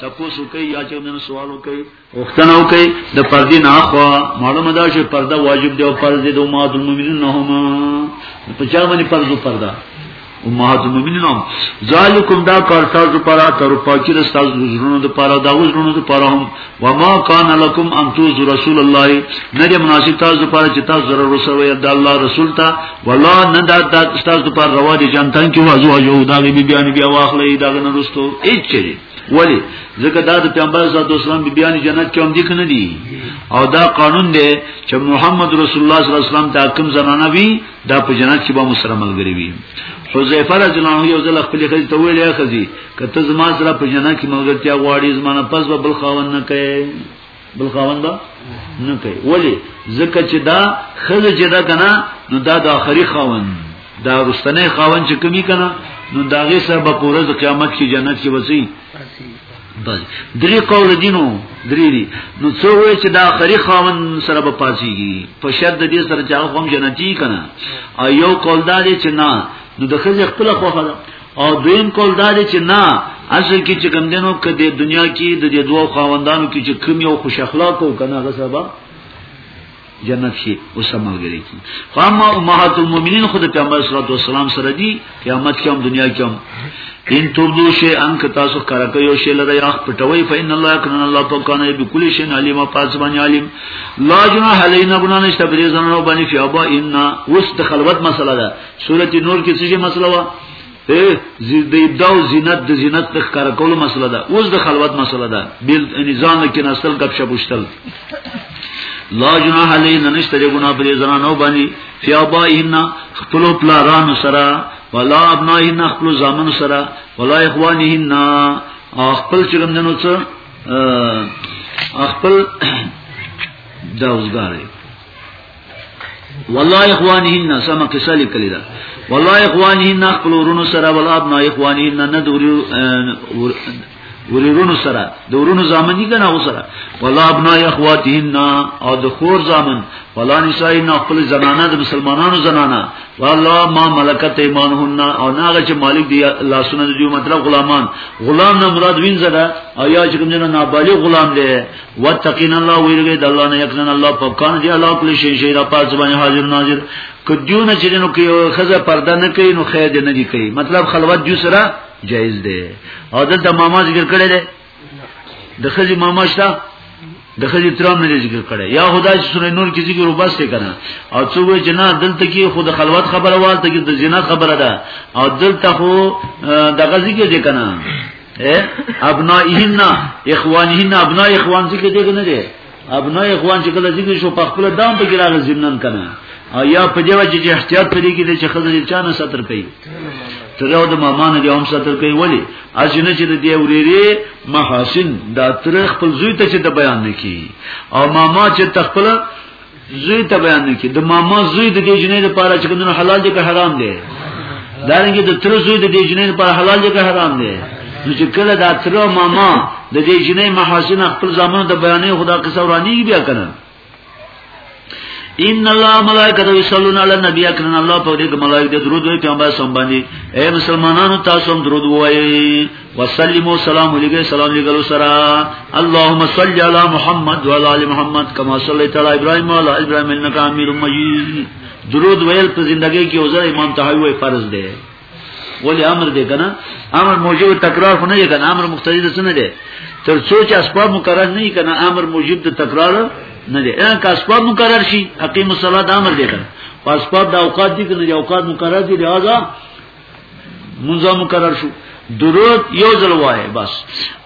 تپوسو کوي یا چې نن سوالو کوي وختنو کوي د پردې نه خو معلومه ده چې پرده واجب دی او فرض دی د امه المؤمنین نه هم په چا باندې فرض پرده امهات المؤمنین هم ذالکم دا کار تاسو پر تر پاکی د تاسو زړونو د پاره دا زړونو د پاره هم و ما کان لکم ان توز رسول الله نه دی مناسب تاسو پر چې تاسو زره رسول وي د الله رسول ته ولا نه دا تاسو پر روا دي جنتان کې وازو یو دا بی بیان بیا واخلې دا نه رسول هیڅ چي ولی ځکه دا د پیغمبر صلی الله علیه وسلم بیان جنت کې هم دي کنه دي او دا قانون دی چې محمد رسول الله صلی الله علیه وسلم ته کوم زنانه وي دا په جنت کې به مو سره ملګری وي حذیفه رضی الله عنه یو ځل خپل خځې ته ویل یا خځې کته زما سره په جنت کې ملګرتیا غواړي زمانه پس به بل خاون نه کوي بل خاون به نه کوي ولی ځکه چې دا خځه چې دا کنه نو دا د اخري خاون دا رستنه خاون چې کمی کنه نو داغه سره به پورز قیامت کې جنت کې وسی بس درې قول دینو درې دي نو څو وی چې دا خری خاون سره به پاسيږي په شرط دې سره چې هغه هم جنتی کنه او یو قول دا دی چې نه نو د خځې خپل خوخه ده او دویم قول دا دی چې نه اصل کې چې کم دینو کې د دنیا کې د دوه خاوندانو کې چې کم یو خوش اخلاق او کنه هغه سبب جنت شي او سملګری کی خو اما امهات المؤمنین خود پیغمبر صلی الله علیه وسلم سره دی قیامت کې هم دنیا کې هم ان تبدو شی ان که تاسو کار کوي او شی لره یاخ پټوي فین الله کنا الله په کانه به کلی شی علیم او پاس باندې علیم لا جنا علینا ګنا نشته بری زنه باندې فیابا ان اوس د خلوت مسله ده سورته نور کې څه مسله وا د ابداع او زینت د زینت د ښکار کولو مسله ده اوس د خلوت مسله ده بل نظام کې نسل غب شپشتل لا جناح علیه نشته د ګنا پر زنانو باندې فیابایهن خپل پلارانو سره ولا ابنایهن خپل زامن سره ولا اخوانهن خپل چرمنو څه خپل دا اوسګاره والله اخوانهن سم قصه لیکلی دا والله اخوانهن خپل ورونو سره ولاب نه اخوانهن نه دوري ورونو سره د ورونو ځامن دي کنه وسره ولا ابنا اخواتهن او د خور ځامن ولا نساء نه خپل زنانه د مسلمانانو زنانه ولا ما ملکت ایمانهن او ناغه چې مالک دی الله سونه دی مطلب غلامان غلام نه مراد وینځه او یا چې کوم نه نابالغ غلام دی واتقین الله ویرګی د الله نه یقینا الله په کان دی الله کلی شی شی را پاس باندې حاضر ناظر کدیونه چې نو کې خزه پرده نه کوي نو خیر دی نه دی کوي مطلب خلوت جو سره جایز دی او دلته ماما ذکر کړی دی د خزي ماما شته د خځې ترام نه ذکر کړي یا خدای چې سورې نور کې ذکر وباسته کنه او څو وې جنا دلته کې خود خلوت خبره والته کې د زنا خبره ده او دلته خو د غزي کې ځکنه ابنائهن اخوانهن ابناء اخوان څه کې دغه نه دي ابناء اخوان چې کله ذکر شو په خپل دام په کې راغلي زمنن کنه او یا په دیو چې احتیاط پرې کې چې خزر چانه ستر کوي تر یو د ماما نه دی هم ستر کوي ولی اجنه چې د دی وریری محاسن دا تر خپل زوی ته چې د بیان نه کی او ماما چې تخپل زوی ته بیان نه کی د ماما زوی د دې جنې لپاره چې کوم حلال دي که حرام دي دارنګه د تر زوی د دې جنې لپاره حلال دي که حرام دي نو چې کله دا تر ماما د دې جنې محاسن خپل زامن د بیانې خدا قصه ورانی بیا کنه ان الله ملائکته یصلون علی النبی اکرم الله په دې کې ملائکه درود وي پیغمبر سم باندې اے مسلمانانو تاسو هم درود وایي وسلم والسلام علیکم سلام علیکم سرا اللهم صل علی محمد وعلى ال محمد كما صليت على ابراهيم وعلى ال ابراهيم انك حميد مجيد درود ویل په زندګۍ کې وزر امام تهاوی وای فرض دی ولی امر دی کنه امر موجب تکرار خو نه دی کنه امر مقتضی د سنه دی تر څو چې اسباب مکرر نه کنه امر موجب د تکرار نه دی ان که اسباب مکرر شي اقیم الصلاه امر دی کنه اسباب د اوقات دي کنه د اوقات مکرر دي لہذا مونږه مقرر شو درود یو ځل وای بس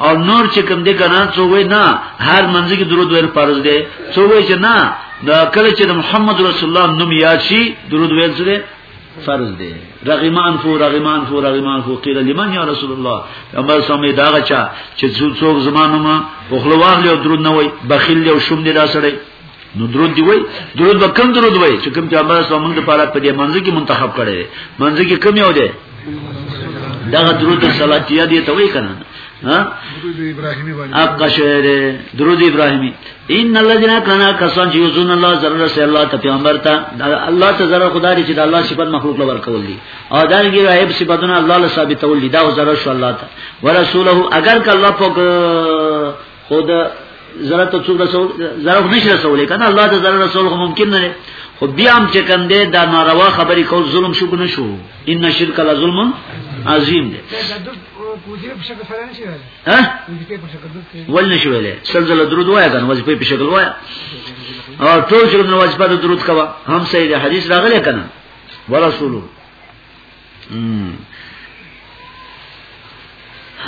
او نور چې کوم دې کنه څو وای نه هر منځ کې درود وای فرض دی څو وای چې نه دا کله چې محمد رسول الله نوم یاد شي درود ویل سره فرض دی رغمان فو رغمان فو رغمان فو قیل لمن یا رسول الله اما سمې داغه چا چې څوک زمانه ما خپل واغلی او درود نه وای بخیل او شوم دی دا سړی نو درود دی وای درود به کم درود وای چې کوم چې الله سو موږ لپاره په دې منځ کې منتخب کړي منځ کې کم یو دی دغه درود صلاتیه دی ته وای کنه ها درود ابراهیمی باندې اقا شعر درود ابراهیمی ان الذين كانوا كسان يؤذون الله ضرر سي الله ته پیغمبر ته الله ته ضرر خدای چې د الله صفات مخلوق لور کول دي او دا نه غیب صفاتونه الله له ثابتول دي دا ضرر شو الله ته ورسوله اگر ک الله پاک خو د زړه ته څوک رسول زړه خو نشي رسولې کنه الله ته زړه رسول خو ممکن نه دی خو بیا هم چې کوم دی دا ناروا خبرې کول ظلم شو کنه شو ان شرک لا ظلم عظیم دی ها ول نشو ویلې سلزله درود وایا کنه وظیفه په شکل وایا او ټول چې نو وظیفه درود کوا هم صحیح دی حدیث راغلی کنه ورسولو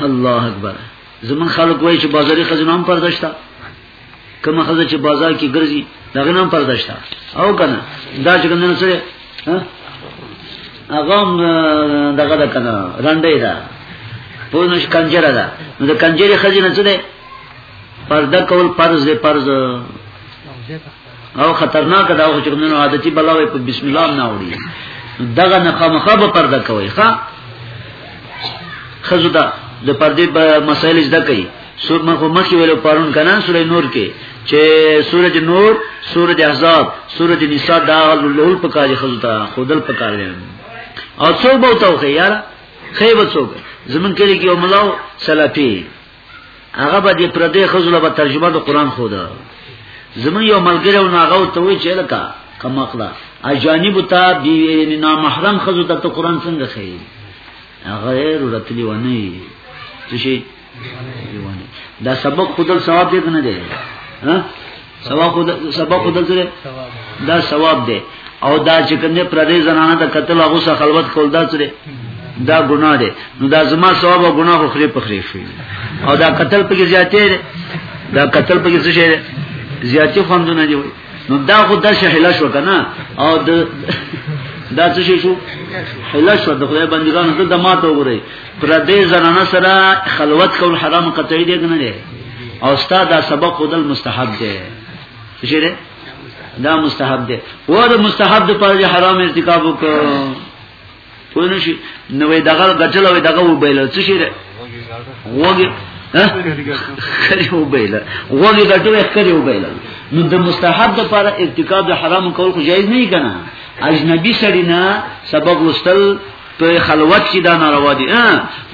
الله اکبر زمون خلک وایي چې بازاري خزینه هم پرداشته کومه خزه چې بازار کې ګرځي دغه نام پرداشته او کنه دا چې کوم نه سره هغه دغه ده کنه رنده ده پونش کنجره ده نو د کنجره خزینه څه ده پرده کول فرض دی فرض او خطرناک دا خو چې کوم نه عادتي بلاوي په بسم الله نه وړي دغه نه خامخا به پرده کوي ښا خزو دا د پردې مسائل زده کوي سور مخ مخ ویلو پرون کنه سورې نور کې چې سورج نور سورج احزاب سورج نساء دا لول په کاج خزو تا خودل په کار دي او څو بوتو خو یار خیبه څوک زمون کې یو ملاو سلفي هغه به دې پردې خزله به ترجمه د قران خو ده زمون یو ملګری او ناغه ته وی چې لکه کما خلا اجانب ته بی نا محرم خزو ته قران څنګه خي غیر رتلی ونی څه شي دا سبق خودل ثواب دې کنه دی ها سبا خود سبا خود سره دا ثواب دی او دا چې کنه پردې زنانه د قتل هغه سره خلوت کول دا سره دا ګناه دی نو دا زما ثواب او ګناه خو خري پخري شي او دا قتل په کې زیاتې دی دا قتل په کې څه شي زیاتې خوندونه دی نو دا خو د شهلا شو کنه او د دا څه شو حلا شو د خدای بندگانو ته د ماته وګورئ پردې زنانه سره خلوت کول حرام قطعی دی کنه دی او استاد دا سبق خودل مستحب دی شیره دا مستحب دی و دا مستحب د پر حرام ارتکاب وکړو پوه نشي نو وې دغه غټل وې دغه وبېل څه شي وګي خري وبېل وګي غټل خري وبېل نو د مستحب د پر ارتکاب د حرام کول خو جایز نه کنا اجنبي سړی نه سبق وستل په خلوت کې دا ناروا دي ها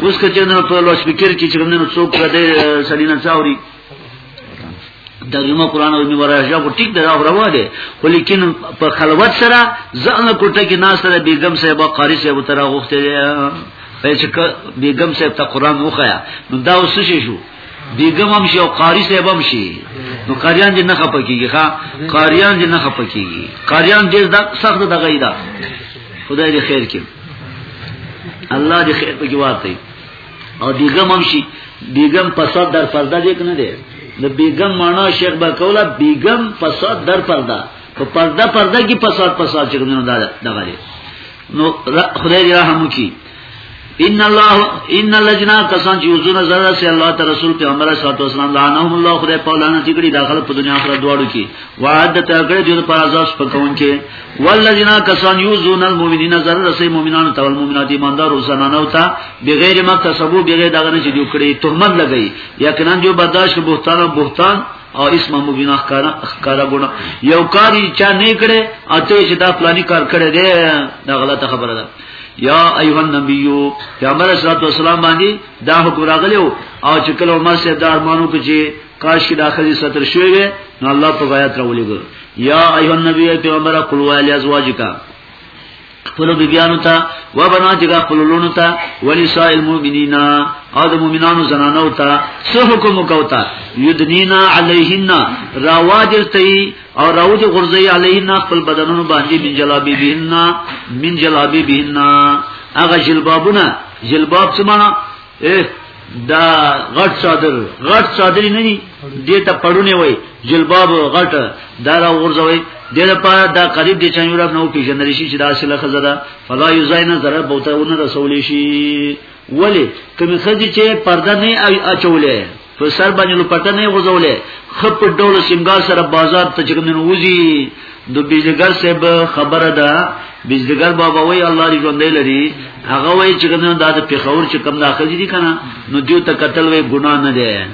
اوس که چې نو په لوس فکر کې چې نو څوک دې سړینه څاوري ترجمه قران او می ورایشا کو ټیک دا روا دي خو لیکن په خلوت سره ځان کوټه کې ناس سره بیگم صاحب او قاری صاحب تر غوښته دي چې بیگم صاحب ته قران وخیا نو دا اوس شي شو بیگم هم شي او قاری صاحب هم شي نو قاریان دې نه خپه کیږي ښا قاریان دې نه خپه کیږي قاریان ډېر دا سخت د غیدا خدای دې خیر کړي الله دې خیر په جواب دی او بیگم هم شي بیگم پسات در پرده دې کنه دې د بیگم معنا شیخ با کولا بیگم پسات در پرده په پرده پرده کې پسات پسات چې کومه دا دغه نو خدای دې رحم وکړي ان الله ان الذين كسان چې وزن زړه سي الله تعالی رسول پیغمبر صلی الله علیه وسلم لعنهم الله خدای په لعنه چې کړي داخله په دنیا آخرت دواړو کې وعد ته کړي د پر عذاب پکون کې والذین کسان یوزون المؤمنین زړه سي مؤمنان ته المؤمنات ایماندار او زنانه او ته بغیر ما کسبو بغیر دغه نه چې جوړ کړي تهمت لګي یقینا جو برداشت بهتان او بهتان او اسم مبینا ښکارا ښکارا ګونه یو کاری چا نه کړي اته چې دا پلاني کار کړي دی دا غلطه خبره ده یا ایها النبی پیغمبر صلی الله علیه وسلم باندې دا حکم راغلی او چې کله عمر سید دا ارمانو کې چې کاش کې داخلي ستر شوی وي نو الله په آیات راولېګو یا ایها النبی پیغمبر قل وعلی ازواجک خپل بیبیانو ته و بناتګه خپل لونو ته ولساء المؤمنین او د مؤمنانو زنانو ته څه حکم وکوتا یدنینا علیهن راواجر تی او راوج غرزی علینا خپل بدنونو باندې من جلابی بهنا من جلابی بهنا هغه جلبابونه جلباب څه معنا دا غټ صادر غټ صادر نه دي دې ته پړونه وای جلباب غټ دا را ورځوي دې لپاره دا قریب دي چې یورپ نو پیژندل شي چې دا اصله خزره فلا یزاین ضرر بوته ونه رسول شي ولی کوم خزي چې پرده نه اچولې په سر باندې لپټه نه غوځولې خپ ډول سنگار سره بازار ته چې کوم وځي د بجلګر صاحب خبره ده بجلګر بابا وای الله دې ژوندې لري هغه وای چې کوم دا د پیښور چې کوم داخلي دي کنه نو دیو ته قتل وای ګنا نه ده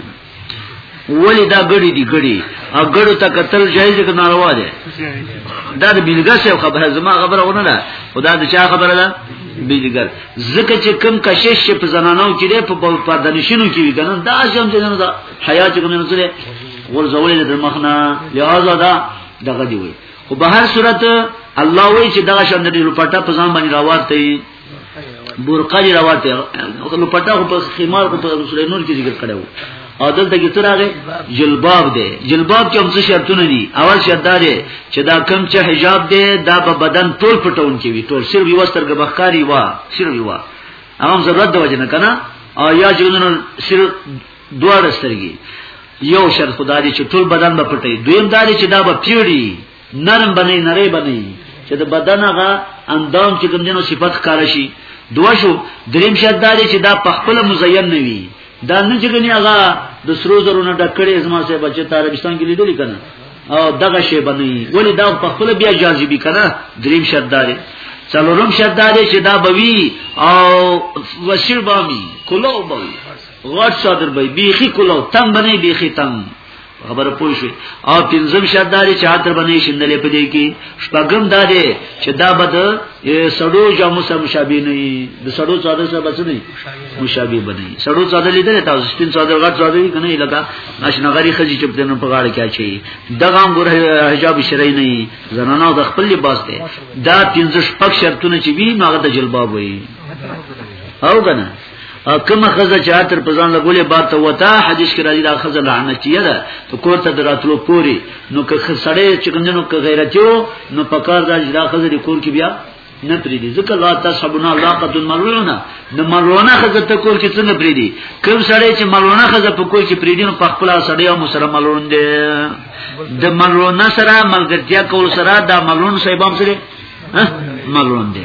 ولی دا ګړی دی ګړی او ګړو ته قتل جایز که ناروا ده دا د بجلګر صاحب خبره زما خبره ونه ده خدا د چا خبره ده بجلګر زکه چې کم کشش په زنانو کې ده په پردنشینو کې وي کنه دا شم چې نه دا حیا چې کوم نه سره ورزولې د مخنا لہذا دا دغه دی وي خو به هر صورت الله وی چې دا شم د لپټه په ځان باندې راوړتې برقه دی راوړتې لپټه خو په خمار خو په رسول نور کې ذکر کړو او دلته کې څه راغی جلباب دی جلباب کې هم څه شرطونه دي اول شرط دا دی چې دا کم چې حجاب دی دا به بدن ټول پټون کې وي ټول صرف یو سترګه بخکاری وا صرف یو هم ضرورت د وجه نه کنه او یا چې نن صرف دوه سترګي یو شرط خدای چې ټول بدن به پټي دویم دا چې دا به پیړي نرم بنئ نری بنئ چې د بدن هغه اندام چې کوم جنو صفات ښکار شي دوه شو دریم شرط دا دی چې دا په خپل مزین نه وي دا نه چې کني هغه د سرو زرو نه ډکړې زما سه بچی طالبستان کې لیدل کنه او دغه شی بنوي ولی دا په خپل بیا جاذبي کنه دریم شرط دا دی څلورم شرط دا دی چې دا بوي او وسیر بامي کلو بوي غټ صدر بوي بیخي کلو تم بنې بیخي تم خبر پوه شي او پنځم شرط دا دی چې عطر باندې شندلې پدې کې شپږم دا دی چې دا بد سړو جامو سره مشابه نه وي د سړو څادر سره بس نه مشابه بني سړو څادر لیدل تاسو سپین څادر غټ څادر کنه لګا ناشنا غری خزي چې په نن په غاړه کې اچي دغه ګور حجاب شرعي نه وي زنانه د خپل لباس دی دا پنځه شپږ شرطونه چې وي هغه د جلباب وي او کنه کوم خزه چې اتر په ځان لګولې بار ته وتا حدیث کې راځي دا خزه لعنتیه ده ته کور ته دراتلو پوری نو که سړی چې کومنو که غیرتیو نو پکار دا چې دا خزه د کور کې بیا نه پریدي ځکه لا تصحبنا لاقت الملعونه د ملعونه خزه ته کور کې څنګه پریدي کوم سړی چې ملعونه خزه په کور کې پریدي نو په خپل سړی او مسلمان ملعون دی د ملعونه سره ملګرتیا کول سره دا ملعون صاحبام سره ملعون دی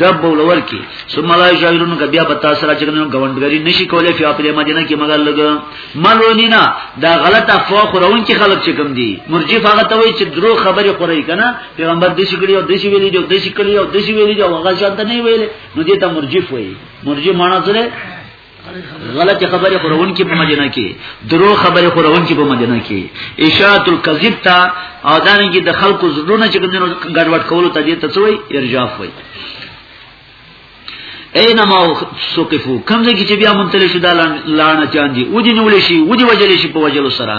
دب بولور کی ثم لا یجاورون ک بیا بتا سره چې نو گوندګری نشي کولای فی اپل مدینه کې مگر لګ ملونینا دا غلط افوا خورون کې خلق چې کم دي مرجی هغه ته وای چې درو خبرې خورای کنه پیغمبر د شي کړی او د شي ویلي دی د شي کړی او د شي ویلي دی هغه شانت نه ویلې نو دې ته مرجی وای مرجی معنی سره غلط خبره خورون کې په مدینه کې درو خبره خورون کې په مدینه کې اشاعت الکذب تا او دانګي د خلکو زړونه چې کومو ګډوډ کولو ته دې تسوي ارجاف وای اینا ما سوقفو کمزې کې چې بیا مونتل شو دا لعنت جان دي ودی نیول شي ودی وجل شي په وجلو سره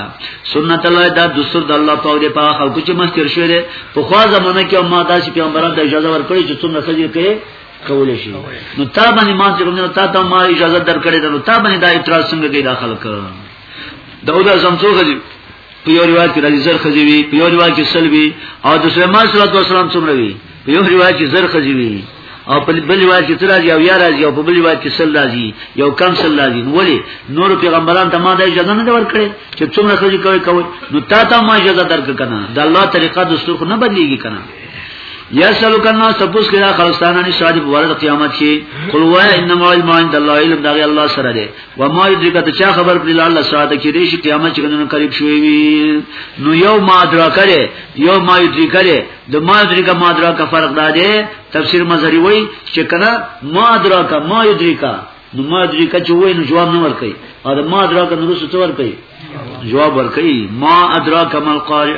سنت الله دا دستور د الله په دې په خلکو چې مستر شوی په خوا زمانه کې ما داسې پیغمبرانو ته اجازه ورکړي چې څومره سجده کوي کولې شي نو تا باندې ما چې نو تا ته ما اجازه درکړې ده نو تا باندې دا اعتراض څنګه کې داخل کړ دا دا زمڅو غږی په یو روایت کې راځي زر خځې وي په یو روایت کې سلبي او د سليمان صلی الله علیه وسلم څومره وي په یو روایت کې زر خځې وي او په بل روایت کې تر راځي او یا راځي او په بل روایت کې سل راځي یو کم سل راځي نو ولې نور پیغمبران ته ما د اجازه نه ورکړي چې څومره خځې کوي کوي نو تا ته ما اجازه درک کنه د الله طریقه دستور نه بدليږي کنه یا سلو کنا سپوس کړه خلستانه نه شاج په ورځ قیامت کې قل وا انما علم عند الله علم دغه الله سره دی و ما یدریک ته چا خبر کړی الله ساعت کې دې شي قیامت چې کنه قریب شوی وي نو یو ما درا کړي یو ما یدریک کړي د ما یدریک ما درا کا فرق دا دی تفسیر مزری وای چې کنه ما درا کا ما یدریک نو ما درې کچ وای نو جواب نه ورکړي او ما درا کنه رسو څور کوي جواب ورکړي ما ادراک مل قارئ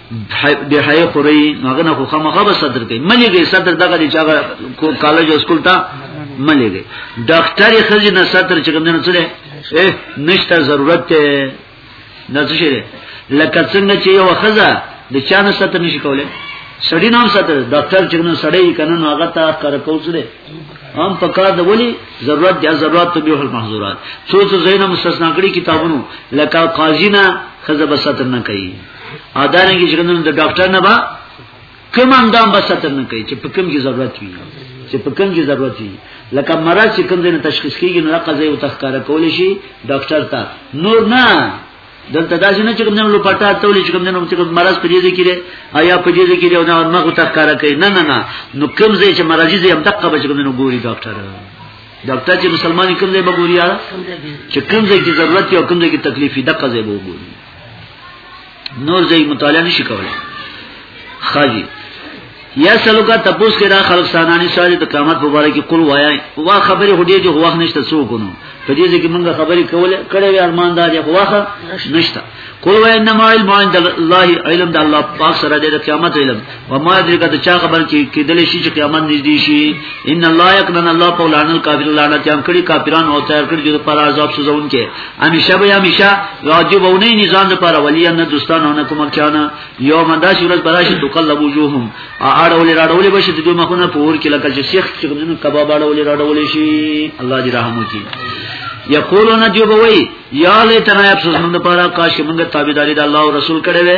د حیا خوري هغه نه خو خامخا به صدر کوي ملي کې صدر دغه چې هغه کالج او سکول ته ملي کې ډاکټر یې خځې نه صدر چې کوم نه څه نشته ضرورت ته نه څه شي لکه څنګه چې یو خزه د چانه ستر نشي کولای سړی نام ستر ډاکټر چې نو سړی کنه نو هغه ته کار کوسره هم پکار د ولی ضرورت یا ضرورت ته به محظورات څو څو زینه مستثنا کړی کتابونو لکه قاضی نه خزه بساتر نه کوي او دا رنګ چې کوم د ډاکټر نه با کوم اندام به ستر نه کوي چې په کوم کې ضرورت وي چې په کوم کې ضرورت وي لکه مرض چې کوم دنه تشخیص کیږي نو قضیه او تخکاره کول شي ډاکټر ته نور نه دلته دا چې نه چې کوم دنه لپټا تولې چې کوم دنه چې کوم مرض په دې کې لري آیا په دې کې یو نه مغ تخکاره کوي نه نه نه نو کوم ځای چې مرضی زې هم دقه به چې کوم دنه ګوري ډاکټر ډاکټر چې مسلمان کوم ځای به ګوري چې کوم ځای کې ضرورت او کوم ځای کې تکلیف دقه ځای به ګوري نور ځای مطالعه نشي کولای خاجي یا سلوکا تپوس کې را خلق سانانی ساري د قیامت په اړه کې قل وایا وا خبره هډې جو وخت نشته څو کونو په دې ځکه موږ خبرې کوله کړې وی ارمان دار یو وخت نشته قل وایا انما علم عند الله علم د الله پاک سره د قیامت علم وما ذکر د چا خبر چې کېدل شي چې قیامت نږدې شي ان الله یقدن الله قولان الکافر لعنت هم کړي کافران او تیار کړي چې پر عذاب سوزون کې همیشه به همیشه راجبونه نظام لپاره ولی ان دوستان او کوم کیانا یوم دا شورز براش تو قلب وجوههم اړول راړول بشي دوی مخونه پور کې لکه چې شیخ چې کوم کباب اړول راړول شي الله دې رحم وکړي یقولون جو بوي یا لیتنا افسوس موږ لپاره کاش موږ تابعداري د الله او رسول کړې وې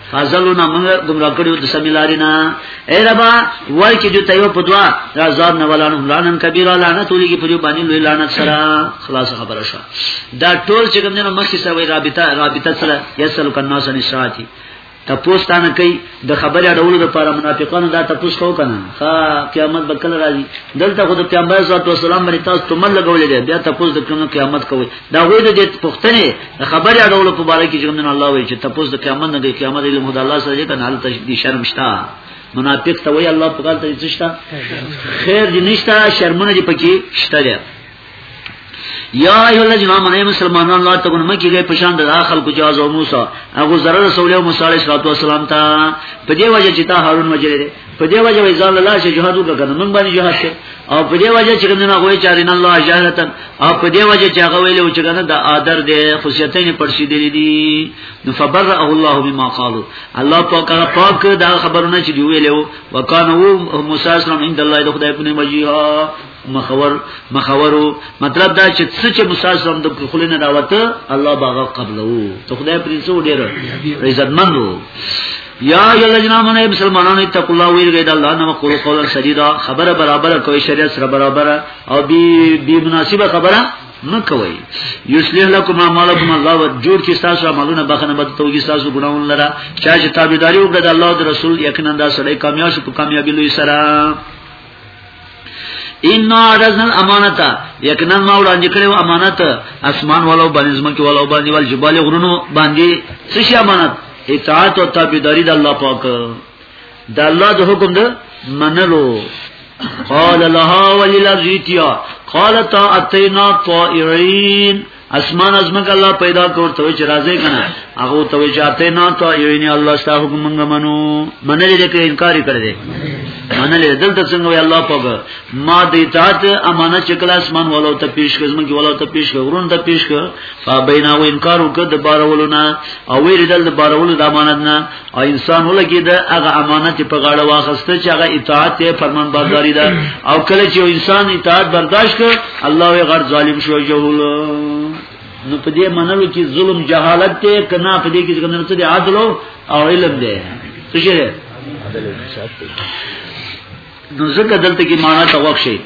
فازلونا موږ گمراه کړیو د سمیلارینا اے ربا وای چې جو تیو په دعا عذاب نه ولانو لعنن کبیر لعنت ولګي په جو باندې لوی لعنت سره خلاص خبره شو دا ټول چې کوم نه مخکې سره رابطه رابطه سره یسل کنا سن ساتي تپوس تانه کوي د خبرې اړولو لپاره منافقانو دا تپوس کو کنه ها قیامت به کله راځي دلته خود پیغمبر صلی الله علیه وسلم باندې تاسو تمل لګولې بیا تپوس د کوم قیامت کوي دا غوې د دې پښتنې خبرې اړولو په باره کې چې موږ الله وایي چې تاسو د قیامت نه د قیامت علم د الله سره کنه حالت دې شرم شته منافق ته وایي الله په کال ته څه شته خیر دې نشته شرمونه دې پکې شته یا ایو الذین آمنوا مسلمانان لا تکون مکی گئے پشان د خلق جواز او موسی هغه زره رسول موسی علیه السلام ته په دې وجه چې تا هارون وجره په دې وجه وې ځان له شي جهاد وکړه کنه مونږ باندې جهاد شي او په دې وجه چې کنه هغه چارین الله جهالتن او په دې وجه چې هغه ویلو چې کنه د آدر د خصيتین پرشي دي دي نو فبرأ الله بما قالو الله پاک هغه پاک دا خبرونه چې دی ویلو وکانه وو موسی اسلام عند الله د خدای په نوم جهاد مخور مخورو مطلب دا چې څه چې موسی اسلام د خلینو راوته الله باغ قبلو ته خدای پرې سو ډیر عزتمن وو یا الذین آمنوا مسلمانانو اتقوا الله ویرګید الله نو قول قول سدیدا خبره برابر کوي شریعت سره برابر او بی بی مناسبه خبره مکوي یصلح لكم اعمالکم الله و جوړ کی تاسو عملونه بخنه بد توګی تاسو ګناون لره چا چې تابعداري وکړه د الله او رسول یقینا دا سړی کامیاب شي په کامیابی لوی سره ان عرضنا الامانه یقینا ما وړاندې کړو امانت اسمان والو باندې زمکه والو باندې ول جبال غرونو باندې څه شي امانت اطاعت او تابعداري د الله پاک د الله د حکم د منلو قال لها وللذيتيا قالتا اتينا طائرين اسمان ازمک الله پیدا کور ته چې راځي کنه هغه ته وجاته نه ته یویني الله ستا حکم مونږ منو منلې دې کې انکار کړی دی منلې دلته څنګه وی الله پاک ما دې تات امانت چې کله اسمان ولو ته پیش کزم کې ولو ته پیش غرون ته پیش فبینا و انکار وکړ د بارولونه او ویل دل د بارولو د امانت نه او انسان ولګي دا هغه امانت په غاړه واخسته چې هغه اطاعت یې فرمان برداري ده او کله چې انسان اطاعت برداشت کړ الله یې غر ظالم شو جهول نو په دې منلو کې ظلم جهالت ته کنا په دې کې څنګه نرسته عدل او علم دی څه شي نو زکه دلته کې معنا توقع شي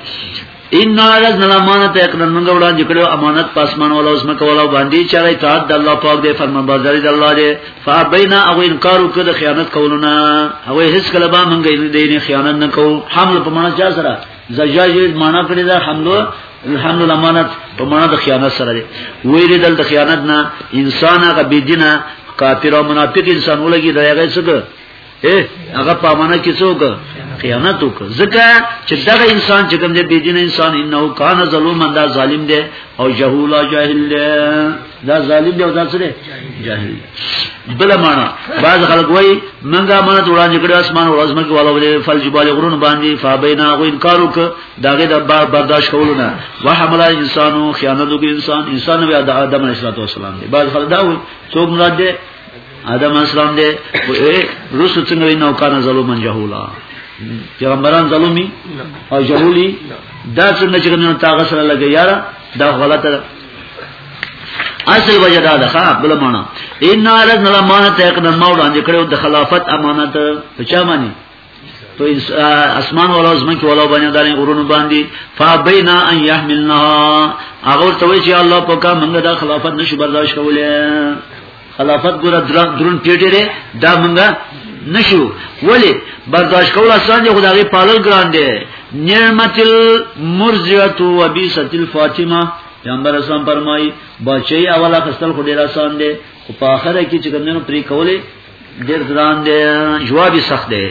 ان نارز نه امانت اقرا موږ وړاندې کړو امانت پاسمان ولا اوس مکه ولا باندې چاري اطاعت د الله پاک دی فرمان بازاري د الله دی فابینا او انکار وکړ د خیانت کولونه او هیڅ کله به موږ دې نه خیانت نه کوو حمل په معنا چا سره زجاج معنا کړی دا حملو الحمد الامانت په معنا د خیانت سره دی ویل دل د خیانت نه انسان هغه بيدینه کافر او منافق انسان ولګي دا هغه څه اے هغه په امانه کې څوک خیانت وک ځکه چې دغه انسان چې کوم دې بيدین انسان انه کان ظلم دا ظالم دی او جهولا جاهل دی دا ظالم دی او دا څه دی جاهل دی بل معنا بعض خلک وای منګه ما جوړان جګړه اسمان او ازمه کې والا ولې فل جبال غرون باندې فابینا غو انکار وک داګه د بار برداشت کولو نه وحمل انسانو خیانت وک انسان انسان بیا د آدم علیه السلام دی بعض خلک دا وای څوک مراد دی ادم اسلام دې روسو څنګه ویناو کانه ظلمن جهولا پیغمبران ظلمي او جهولي دا څنګه چې نن تاغه سره لګي یارا دا غلطه ده اصل وجه دا ده ښه بل معنا ان ارز نه امانت یې کړم ما وړاندې کړو د خلافت امانت په چا باندې په اسمان ولا زمن کې ولا باندې داري ورونو باندې فبینا ان يحملنا هغه ته وی چې الله په کا موږ د خلافت نشو برداشت کولای خلافت ګره درون پیټه لري دا موږ نشو ولی برداشت کول آسان دی خدای پالل ګران دی نعمت المرزیت و بیست الفاطمه پیغمبر اسلام فرمای بچي اوله خستل خو ډیر آسان دی خو په اخره کې چې کومنه پری کولې ډیر ګران دی جواب سخت دی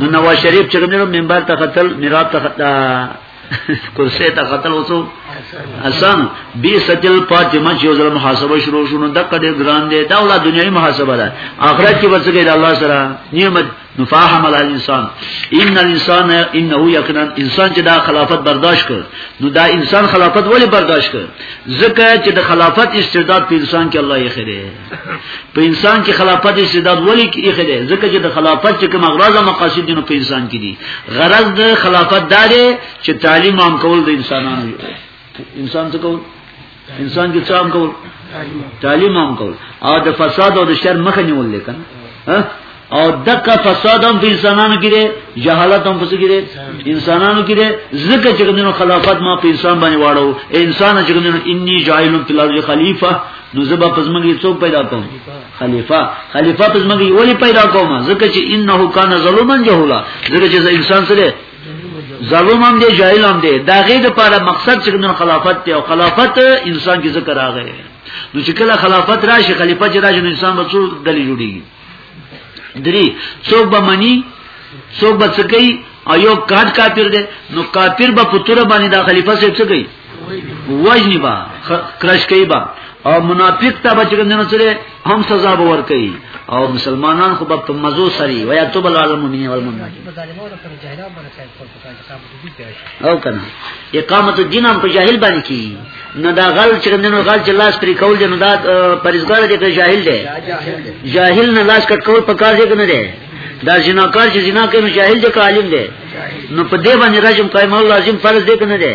نو نواز شریف چې کومو منبر ته قتل میرات ته قتل کرسی ته قتل وڅو اسان بي سجل فاطمه چې وزل محاسبه شروع شونه د کډه ګران دی دا ولا دنیوي محاسبه ده اخرت کې ورڅګي د الله سره نعمت نفاهم علی الانسان ان الانسان انه یقینا انسان چې دا خلافت برداشت کړ نو دا انسان خلافت ولی برداشت کړ ځکه چې د خلافت استعداد په انسان کې الله یې خره په انسان کې خلافت استعداد ولی کې اخی ده ځکه چې د خلافت چې کوم غرض مقاصد دي نو په انسان کې دي غرض د خلافت دا دی چې تعلیم عام کول د انسانانو انسان ته کول انسان کې څه عام کول تعلیم عام کول او د فساد او د شر مخه نیول لیکن ها او دغه فساد هم په انسانانو کې دی جهالت هم پسې کې دی انسانانو کې دی ځکه چې کومو خلافت ما په انسان باندې واړو انسان چې کومو انی جاهل فی الارض خلیفہ نو زبا پزمګي څوک پیدا کوم خلیفہ خلیفہ پزمګي ولی پیدا کوم ځکه چې انه کان ظلوما جهولا ځکه چې انسان سره ظلم هم دی جاهل هم دی دا غي د پاره مقصد چې کوم خلافت دی او خلافت انسان کې ذکر راغی نو چې کله خلافت راشي خلیفہ چې راشي انسان به څو دلی جوړیږي درې څوک به منی څوک به څه کوي او یو کاټ کافر دی نو کافر به په تور باندې دا خلیفہ صاحب څه کوي وجنی با کرش کوي با او منافق ته بچ ګندنه سره هم سزا به ور کوي او مسلمانان خو په مزو سری ویا تو بل عالم مؤمنین والمؤمنات او کنه اقامت الدین هم په جاهل باندې کی نو دا غل چې نن غل چې لاس پرې کول دي نو دا پرېزګار دي که جاهل دي جاهل نه لاس کټ کول پکار دي کنه دي دا جناکار چې جنا کوي نو جاهل دي که عالم دي نو په دې باندې راځم قائم الله لازم فرض دي کنه دي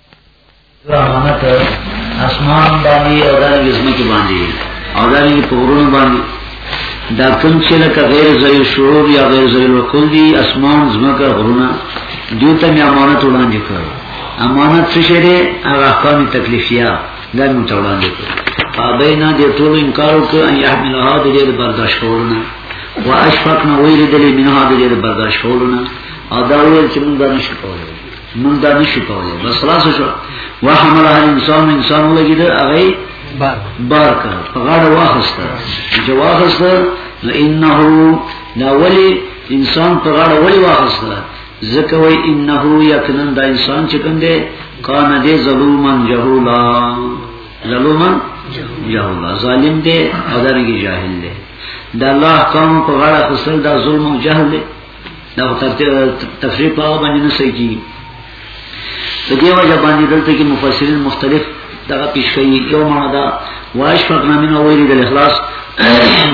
رحمت اسمان باندې او دا نظم کې باندې او دا یې په ورونو باندې دا کوم چې لکه غیر زوی شعور یا غیر زوی وکول دي اسمان زمکه غرونه دوی ته مې امانت وړاندې کړو امانت څه شی دی هغه احکام تکلیفیا دا مې ته وړاندې کړو ابینا دې ټول انکار وکړ ان يحمل هذا دې برداشت کولونه واشفقنا ویل دې منها دې برداشت کولونه او دا ویل چې موږ دا نشو کولای من دا نشو کولای بس خلاص شو وحمل هر انسان انسان ولګي دا هغه بار بار کا په غاړه واخسته چې واخسته نو انه دا ولی انسان په غاړه ولی واخسته ځکه وای انه یقینا دا انسان چې کوم دی کان دې ظلوما جهولا ظلوما جهولا ظالم دی او درګي جاهل دی دا الله قوم په غاړه خسته دا ظلم او جهل دی دا تفسیر په هغه باندې نه صحیح کیږي په دې وجه باندې دلته کې مفسرین مختلف دغه پیش کوي یو معنا دا واش په نامه نو ویل د اخلاص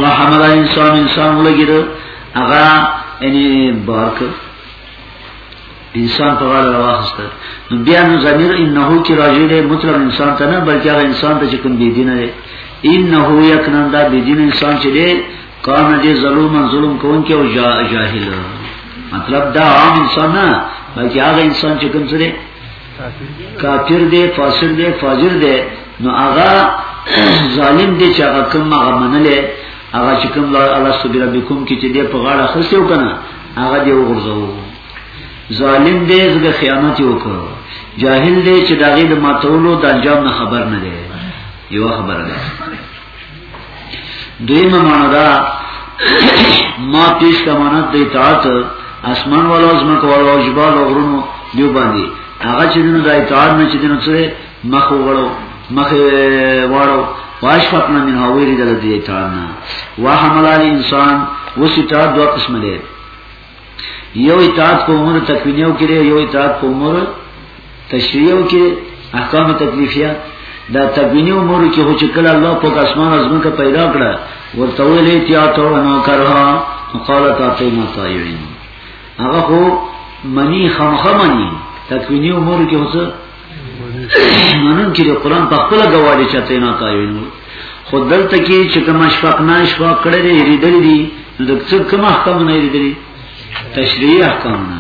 وحمل انسان انسان ولګید هغه یعنی بارک انسان په غاړه راوخسته نو بیا نو ضمیر انه کی راجع دی مطلب انسان ته نه بلکې هغه انسان ته چې کوم بی دین دی انه یکنا دا بی دین انسان چې دی کان دې ظلم ظلم کوونکی او جاهل مطلب دا عام انسان نه بلکې هغه انسان چې کوم سره کافر دی فاسق دی فاجر دی نو هغه ظالم دی چې هغه کوم هغه منلې هغه چې کوم الله سبحانه وتعالى کوم کې چې دې په غاړه خسته وکنه هغه دې وګرځوو ظالم دې زګه خیانت وکړ جاهل دې چې داغه د ماتولو د انجام نه خبر نه دی یو خبره ده دویمه معنا دا ما پیش کمانت د اطاعت اسمان والا از مکه والا او جبال او غرونو دیو باندې هغه چې دنو د اطاعت نه چې دنو سره مخ وغړو مخ وړو واشفقنا من هاویری دل دی اطاعت نه وحمل الانسان وسیتا دو قسم دی یو اطاعت په امور تکوینیو کې یو اطاعت په امور تشریعو کې احکام تکلیفیه دا تکوینی امور کې هو چې کله الله په اسمان از موږ پیدا کړه ورته ویلې اطاعت او نه کرها قالت اعطینا طائعين هغه خو منی خامخمنی تکوینی امور کې هو منون کې د قران په خپل غواړي چې ته نه تایین خو دلته کې چې کوم اشفاق نه اشفاق کړی دی ریدل دي نو د څه کوم احکام نه ریدل تشریع احکام نه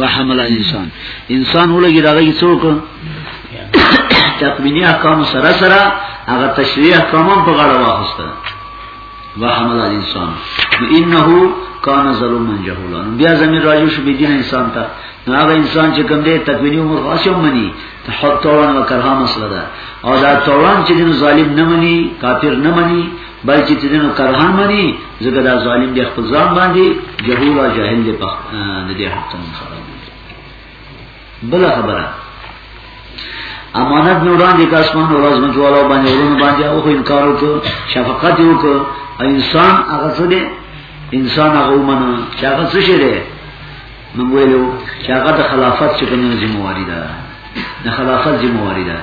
وحمل انسان انسان ولګي دا غي څوک تقوینی احکام سره سره هغه تشریع احکام په غاړه واخسته وحمل الانسان انه کان ظلوما جهولا بیا زمين راجو شو بيدین انسان ته نو هغه انسان چې کوم دی تکوینی عمر خاصه مني ته حق توران او کرها مسله ده او دا توران چې دین ظالم نه مني کافر نه مني بلکې چې دین کرها مني زګه دا ظالم دی خپل ځان باندې جهول او جاهل دی په دې حق ته خبره بل خبره امانت نو وړاندې کا اسمان او راز مکو والا باندې ورونو باندې او انکار وکړو شفقت وکړو انسان هغه څه دی انسان هغه ومنه چې هغه څه شي دی موږ ویلو چې هغه د خلافت چې کومه ذمہ واری ده د خلافت ذمہ واری ده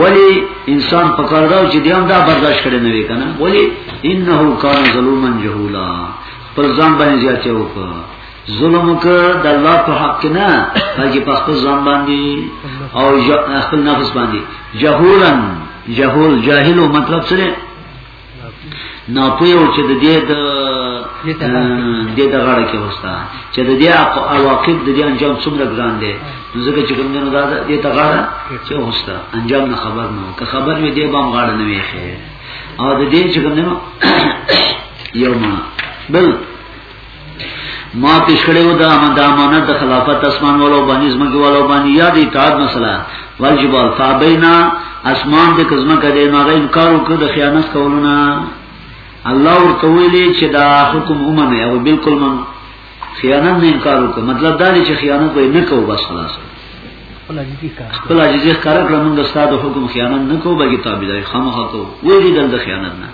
ولی انسان په کار دا چې دی هم دا برداشت کړي نه وی کنه ولی انه کان ظلوما جهولا پر ځان باندې زیاته وکړه ظلم وکړ د الله په حق نه بلکې په خپل ځان باندې او خپل نفس باندې جهولن جهول جاهل مطلب څه دی نه پوهیو چې د دې د د دې غاړه کې وستا چې د دې عواقب د دې انجام څومره ګران دی نو ځکه چې کوم نه دا دې ته غاړه چې وستا انجام نه خبر نه که خبر وي دې بام غاړه نه وي او د دې چې کوم نه یو ما بل ما پیش کړو دا د امانت د خلافت اسمان والو باندې زمګي والو باندې یاد اطاعت مسله واجب الفابینا اسمان د کزما کړي ما غي انکار وکړ د خیانت کولونه الله ورته ویلي چې دا حکم عمومي او بالکل من خیانت نه انکار وکړ مطلب دا دی چې خیانت به نه کوو بس خلاص خپل عجزي ښکار کړم موږ ستاسو حکم خیانت نه کوو بلکې تابعداري خامخا کوو ویلي دل د خیانت نه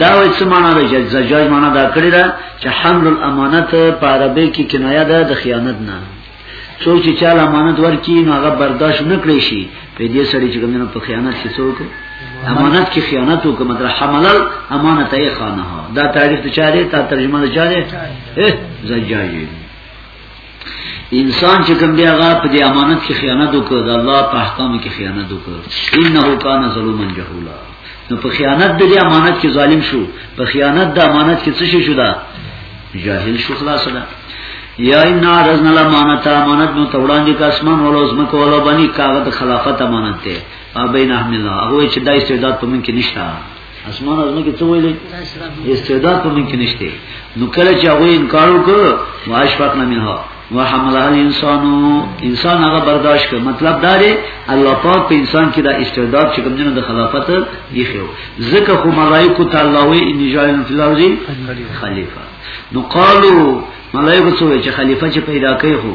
دا وې څه معنا ده چې زجاج معنا دا کړی دا چې حمل الامانت په عربی کې کنایه ده د خیانت نه څوک چې چا امانت ورکړي نو هغه برداشت نه کړی شي په دې سړي چې کومنه په خیانت کې څوک امانت کې خیانت وکړ مطلب حمل الامانت یې خانه دا تعریف ته چاره تا ترجمه چاره زجاج انسان چې کوم دی هغه په دې امانت کې خیانت وکړ د الله په احکام کې خیانت وکړ انه کان ظلوما جهولا نو په خیانت د دې امانت کې ظالم شو په خیانت د امانت کې څه شو دا جاهل شو خلاص ده یا ان رزنا الامانت امانت نو توړاندې کا اسمان ولو زم کو ولو بني کاغذ خلافت امانت ته ابین احمد الله هغه چې دای استعداد په من کې نشته اسمان ازمه کې څه ویلې استعداد په من کې نشته نو کله چې هغه انکار وکړ واش پاک نه منها وحملها الانسان انسان هغه برداشت کړ مطلب دا دی الله پاک په انسان کې دا استعداد چې کوم د خلافت یې خو ځکه خو ملائکه تعالی وی ان جاء فی الارض خلیفہ نو قالو ملائکه څو چې خلیفہ چې پیدا کوي هو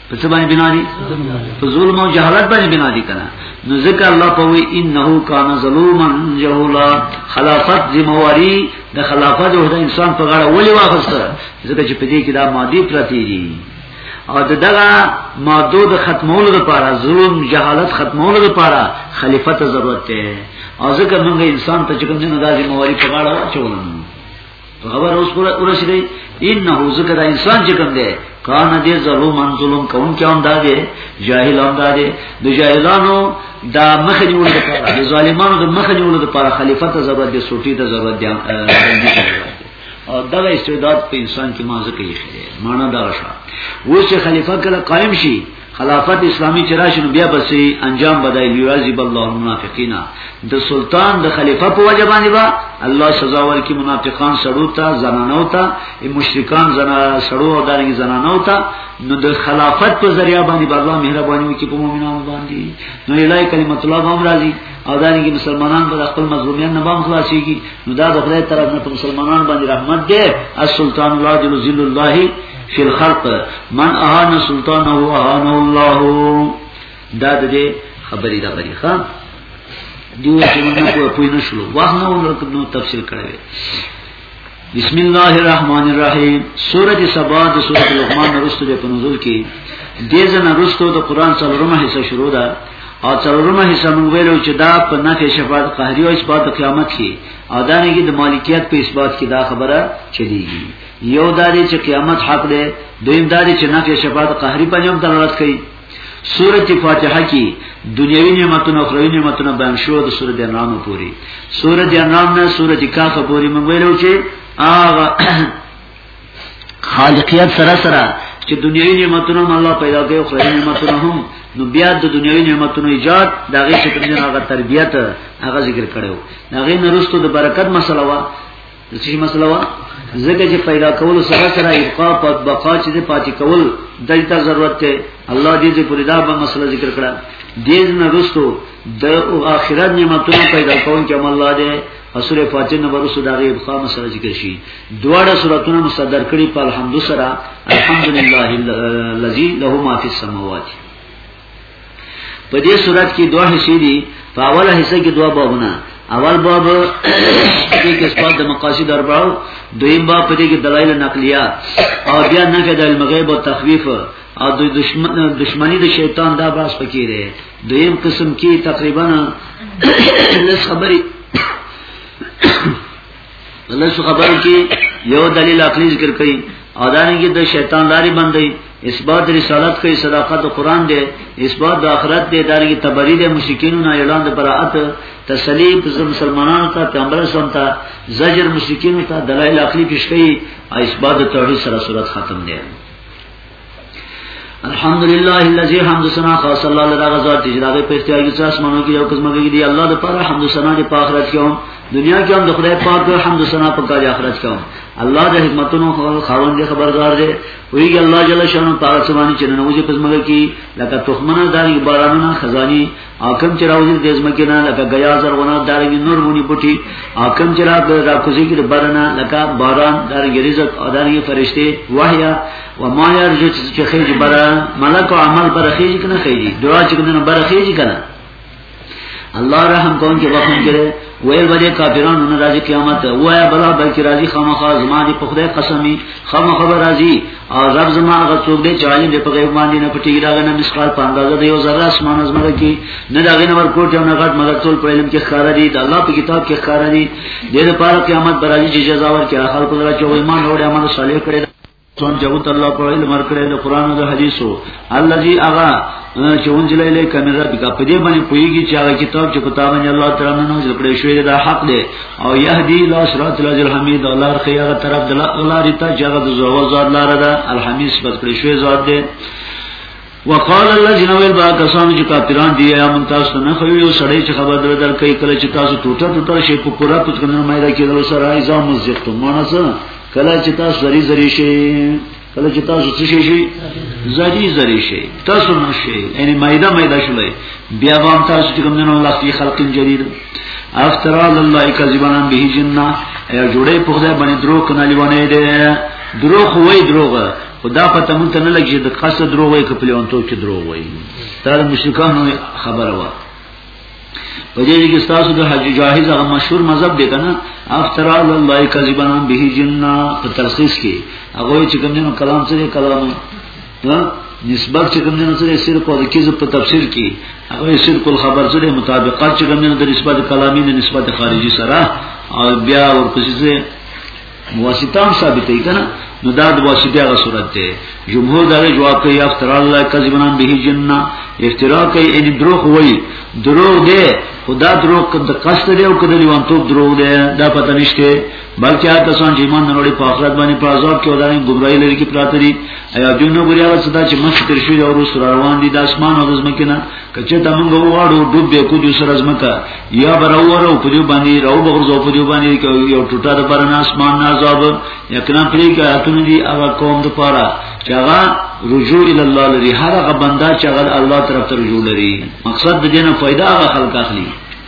په څه باندې بنا دي په ظلم او جهالت باندې بنا دي کنه نو ذکر الله په وی انه کان ظلوما جهولا خلافت ذمہواری د خلافت او د انسان په غاړه ولې واخسته ځکه چې په دې کې دا مادي پرتی دي او دغه مادو د ختمولو لپاره ظلم جهالت ختمولو لپاره خلیفت ضرورت ده او ځکه موږ انسان ته چې کوم نه دازي مواري په غاړه واچولم خبر اوس پر ورسېدې انه ذکر انسان چې کوم دی کان دې ظلومن ظلم کوم کې هم دا دی جاهل هم دا دی د جاهلانو دا مخ نیول د پاره د ظالمانو د مخ نیول د پاره خلیفہ ته ضرورت دی سټی ته ضرورت دی او دا استعداد په انسان کې مازه کوي معنی دا راشه و چې خلیفہ کله قائم شي خلافت اسلامی چې راشي نو بیا بس انجام بدای یوازی بالله المنافقین د سلطان د خلیفہ په وجه باندې با الله سزا ورکړي منافقان سړو ته زنانو ته مشرکان زنا سړو او دانګي زنانو ته نو د خلافت په ذریعہ باندې الله مهرباني وکړي په مؤمنانو باندې نو الای کلمت الله هم راضي او دانګي مسلمانان به خپل مظلومیان نه بام خلاصيږي نو دا د خدای طرف نه مسلمانان باندې رحمت ده السلطان الله جل ذل الله فی الخلق من اهان سلطان او اهان الله دا د دې خبرې دا بری ښا دیو چې موږ په پوی نه شلو واه نه ورته نو تفصیل کړی بسم الله الرحمن الرحیم سورۃ سبا د سورۃ لقمان نرسته په نزول کې د ځنه رسته د قران څلورمه حصہ شروع ده او څلورمه حصہ موږ ویلو چې دا په نفع شفاعت قهری او اثبات قیامت کې او دا نه کې د مالکیت په اثبات کې دا خبره چلیږي یو دادی چې قیامت حق دی دویم دادی چې نفع شفاعت قهری په نوم دلالت کوي سورت فاتحه کی دنیوی نعمتونه او اخروی نعمتونه بیان شو د سورت انعام پوری سورت انعام نه سورت کاف پوری موږ ویلو چې هغه خالقیت سره سره چې دنیوي نعمتونه هم الله پیدا کوي او خدای نعمتونه هم نو بیا د دنیوي نعمتونو ایجاد دا غي چې کوم هغه تربیت هغه ذکر کړو دا غي نرستو د برکت مسله وا چې مسله وا زګه چې پیدا کول سره سره ابقا پد بقا چې پاتې کول دلته ضرورت ته الله دې دې پرې دا به مسله ذکر کړه دې نه رسو د اخرت نعمتونو پیدا کول کې الله دې اسور فاتح نه ورسو دا غي ابقا مسله ذکر شي دواړه سوراتونه مصدر کړي په الحمد سره الحمدلله الذي له ما في السماوات په دې صورت کې دوه حصے دي په اوله حصہ کې دوه بابونه اول باب دې کې اثبات د مقاصد اربعو دویم باب دې کې دلایل نقلیه او بیا نه کې د المغیب او تخویف او د دشمن دشمنی د شیطان دا باس پکې لري دویم قسم کې تقریبا لس خبرې الله سو خبر کی یو دلیل عقلی ذکر کړي او دانګي د شیطان لاري باندې اثبات رسالت کوي صداقت قرآن دی اثبات د آخرت دی دانګي تبری د مشرکین نه اعلان د براءت تسلی په مسلمانان ته پیغمبر سم ته زجر مشرکین ته دلایل عقلی پیش کوي او اثبات د توحید سره صورت ختم دی الحمدلله الذي حمد سنا خاص الله لرا غزا چې دغه په اختیار کې څاس مانو کې یو قسمه کې دی الله د پاره حمد سنا دې په آخرت کې هم دنیا کې هم د خدای پاک په حمد سنا په کار آخرت کې هم الله د حکمتونو خاوند دې خبردار دی ویږي الله جل شانو تعالی سبحانه چې نوځي قسمه کې لکه تخمنه داري بارانونه خزاني اکم چې راوځي د ځمکې نه لکه غیا زرغونه دارنګ نور ونی بوټي اکم چې را را کوزي کې د بارنا لکه باران دارنګ رزق او دارنګ فرشته وحیا و ما یرجو چې خېج برا ملک او عمل پر خېج کنه خېج دعا چې کنه بر خېج کنه الله رحم کون کې وفن کړي ویل بده کافرانو نه راځي قیامت وایا بلا بلکې راځي خامخا زما دې په خدای قسمی خامخا به راځي او رب زما هغه څوک دی چې عالم دې په غیب باندې نه پټي راغی نه مسقال په اندازه دی یو ذره اسمان از مګه کې نه راغی نه ورکوټ یو نه غټ مګر ټول په علم کې ښکار دي د الله په کتاب کې ښکار دي دې لپاره قیامت به راځي چې جزا ورکړي خلکو لپاره چې ایمان اوري عمل صالح کړي تون جوت الله په علم ورکړې د قران او د حديثو الذي اغا چې ونځل له کمر رب کا په دې باندې پويږي چې هغه کتاب چې پتا باندې الله تعالی نن نازل کړی شوی دا حق دی او يهدي لا صراط الذل حمید الله خيغه طرف د الله رته چې هغه د زوال زاد لار ده الحمید صفات کړی شوی زاد دی وقال الذين ويل با کسان چې کافران دي یا من تاسو نه خو یو سړی چې خبر در در کوي کله چې تاسو ټوټه ټوټه شي په پورا پټ کنه مې را کېدل سره ایزا مزختم مونږ کله چې تاسو زری زری شي کله چې تاسو څه شي شي زری زری شي تاسو نه شي یعنی مایده مایده شولې بیا وام تاسو چې کوم نه الله کی خلق جدید افترا الله کذبان به جنہ یا جوړې په خدای باندې درو کنه لیوانه دې درو خوې دروغه خدا په تمون ته نه لګي د قصد دروغ وي کپل اونتو کې دروغ وي دا د مشرکانو خبره و په دې کې تاسو د حج جاهز هغه مشهور مذهب دی کنه افترا الله کذبا به جننا په تلخیص کې هغه چې کوم نو کلام سره کلام ها نسبت چې کوم نو سره سر کو د کیز په تفسیر کې هغه سر کول خبر سره مطابقت چې کوم نو د نسبت کلامی نه نسبت خارجي سره او بیا ورپسې واسطه هم ثابتې کنه نو دا د واسطه هغه صورت ده جمهور دا جواب کوي افترا الله کذبنا به جننا افترا کوي ان دروغ وای دروغ ده خدا دروغ کده قصد دی او کده لیوانتوب دروغ ده دا پته نشته بلکې هغه کسان چې ایمان نه لري په آخرت باندې په عذاب کې ودانې ګمړای لري کې پراته دي ایا دونه ګوریا څه دا چې مخ تر شوی او روس روان دي د اسمان او د زمکه نه کچه ته موږ وغواړو ډوب به کو دې سره زمکا یا براورو په دې باندې راو بغرزو په دې باندې یو ټوټه د پر اسمان نازاب یقینا پرې کې اتون دي هغه قوم د پاره چې هغه رجوع ال الله لري هر هغه بندا چې هغه الله طرف ته رجوع لري مقصد د دې نه फायदा هغه خلک اخلي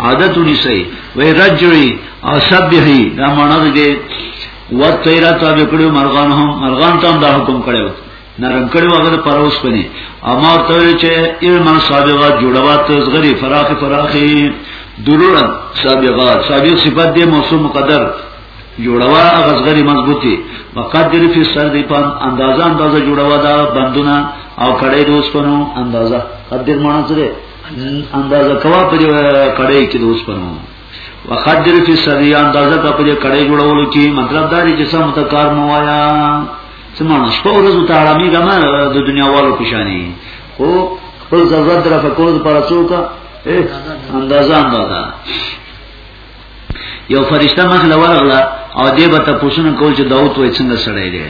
عادت ونیسي وای رجوي او سبحي دا معنا دي وات تیرا تا بکړو مرغان هم مرغان ته دا حکم کړو نرم کړو هغه پروس پني اما ته چې علم صادقات جوړوات زغری فراخ فراخي درور صادقات صادق صفات دي موصوف مقدر جوړوا هغه زغری مضبوطي مقدر فی سر دی پان اندازه اندازه جوړوا دا بندونه او کړه دوس پنو اندازه قدر معنی څه اندازه کوا په دې کړی کې دوس پرو وقدر فی سری اندازه په دې کړی جوړولو کې مطلب دا دی چې سم متکار مو وایا سمانه شپه ورځ ته آرامي غمه د دنیا والو پښانی خو خپل ضرورت در فکر پر څوک اندازه اندازه یو فرشتہ مخ لورغلا او دې به تاسو نه کول چې داوت وای څنګه سړی دی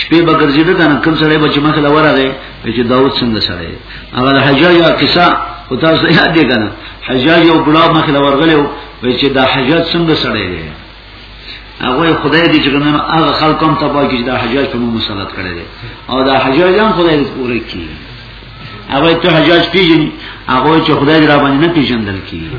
شپې به ګرځیده کنه کوم سره به چې مسله ورغه چې داوود څنګه سره هغه د حجاج قصه او تاسو یاد دی کنه حجاج یو بلا مسله ورغلو چې دا حجاج څنګه سره دی هغه خدای دې چې کنه هغه خلکم تبا کې دا حجاج په مسلط کړی دی او دا حجاج هم خدای دې پوره کړي هغه ته حجاج پیژني هغه چې خدای را باندې نه پیژندل کیږي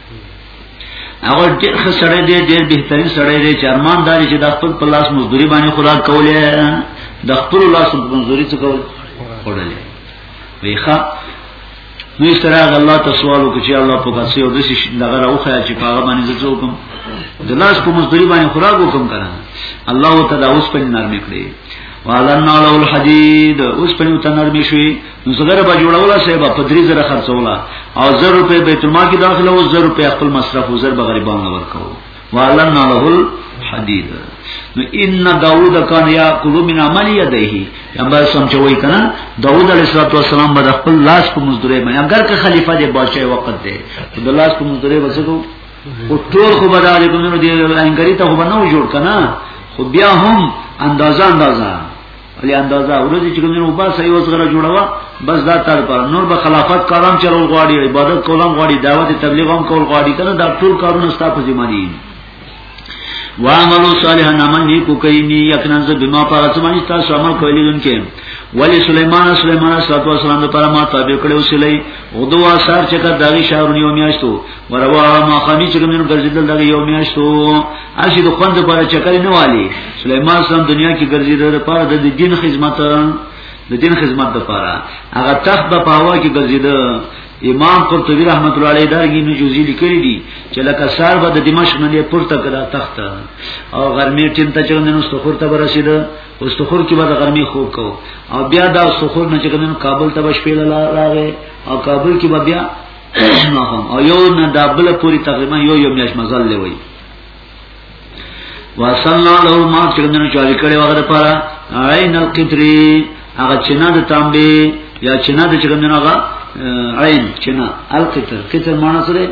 هغه ډېر ښه سړی دی ډېر بهترین سړی دی چې ارمان داري چې د خپل په لاس مزدوري باندې خوراک کولې د خپل لاس په مزدوري څه کول خورلې ویخه نو استراغ الله تسوالو کې چې الله په کاسي او دسی دغه راوخه چې په هغه باندې ځو کوم د لاس په مزدوري باندې خوراک وکم کنه الله تعالی اوس په نرمي کړی وعلن له الحديد اوس په نرمي شوی نو زګر به جوړوله سه به پدری زره خرڅوله او زر روپے بیت المال کې داخله او زر روپے خپل مصرف او زر به غریبانو لور کو والن له الحدید نو ان داوود کان یا کلو من عمل یده یا به سم چوي کنه داوود علیه السلام به خپل لاس په مزدورې باندې اگر که خلیفہ دې بادشاہ وخت دې د لاس په مزدورې وسکو او ټول خو به دالې کومو دې انګری ته خو نه جوړ کنه خو بیا هم اندازه اندازه علی اندازه ورځي چې کومو باسه یو زغره جوړوا بس دا تر پر نور به خلافت کارام چرول غواړي عبادت کولم غواړي دعوت تبلیغ هم کول غواړي کنه دا ټول کارونه ستا په ذمہ دي وعملو صالحا نمن نیکو کئی نی یقینا ز بما پارت مانی تاسو عمل کولی دن کې ولی سلیمان سلیمان صلی الله علیه وسلم پر ما تابع کړو سلی غدو اثر چې کا دغه شهرونی او میاشتو وروا ما خانی چې کومینو ګرځیدل دغه یو میاشتو اشي د خوند لپاره چکر نه والی سليمان سم دنیا کې ګرځیدل لپاره د دین خدمت د دین خدمت لپاره هغه تخت په هوا کې ګرځیدل امام قرطبی رحمت الله علیه داږي نو جوزی لیکلی دي چې لکه سار به د دمشق نه پورته کړه تخت او غرمې ټیم ته چرند نو سخور ته ورسید او سخور کې به د غرمې خوب کو او بیا دا سخور نه چې کمن کابل ته بشپېل راغې او کابل کې به بیا او یو نه دا بل پوری تقریبا یو یو میاش مزل دی وای وصلنا له ما چې موږ چاري کړي وغه لپاره عین القطری هغه چې نه د تامبه یا چې نه د چې موږ هغه عین چې نه القطر قطر معنی څه دی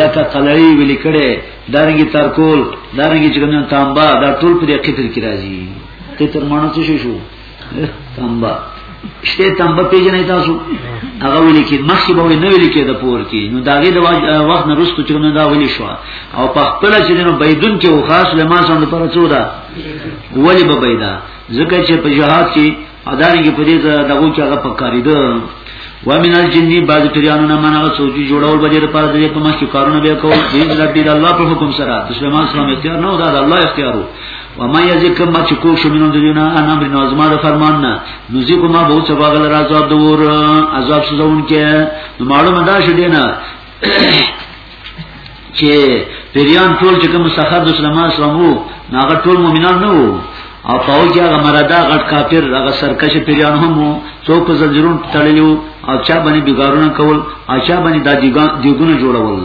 لکه قلعی ویل کړي دارنګي ترکول دارنګي چې موږ تامبه دا ټول په دې قطر کې راځي قطر معنی څه شو تنبا شته تنبا پیژنې تاسو هغه ویل کې مخکې به نه ویل کې د پور کې نو داګه د وخت نه رسټو چې نو دا ویل شو او په خپل چې نو بيدون کې او خاص لما سم د پر څو دا ولی به بيدا ځکه چې په جهاد کې ادارې په دې دغه چې هغه پکاري ده ومن الجنی بعض پیرانو نه منغه سوچي جوړول بجې د پاره دې په مخ کې کارونه به کول دې رب دې الله په حکم سره د سليمان اسلام اختیار نه او دا د الله اختیارو و ما یذکر ما چې کو شو مینو دجنا انا بن ازما د فرمان نه نوزی کو ما بہت سبا غل عذاب دور عذاب سزون کې نو معلومه دا شې دینه چې پیریان ټول چې کوم سخر د اسلام اسلام وو ناغه ټول مؤمنان نه وو او پاو کې هغه مردا غټ کافر هغه سرکش پیریان هم وو څوک زنجیرون تړلیو او چا باندې بیګارونه کول او چا باندې د دیګونه جوړول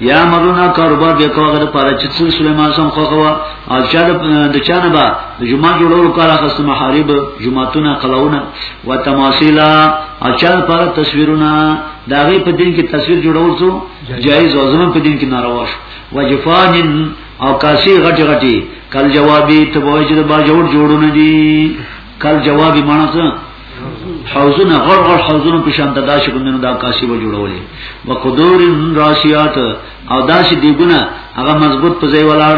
یا مرونه کاروبار به کوغه د پاره چې څو سليمان سم خوخوا او چا د چانه با د جمعه جوړولو کار اخست محارب جمعتونه قلاونه و تماثيلا او چا د پاره تصویرونه دا غي په دین کې تصویر جوړول څو جایز او زمون په دین کې ناروا شو وجفان او کاسی غټي غټي کل جوابي ته وایي چې با جوړ جوړونه دي کل جوابي معنی څه حوزونه غړ غړ حوزونه په شان ته داسې ګوندونو دا کاسي و جوړولې و قدور راسيات او داسې دیګونه هغه مضبوط په ځای ولاړ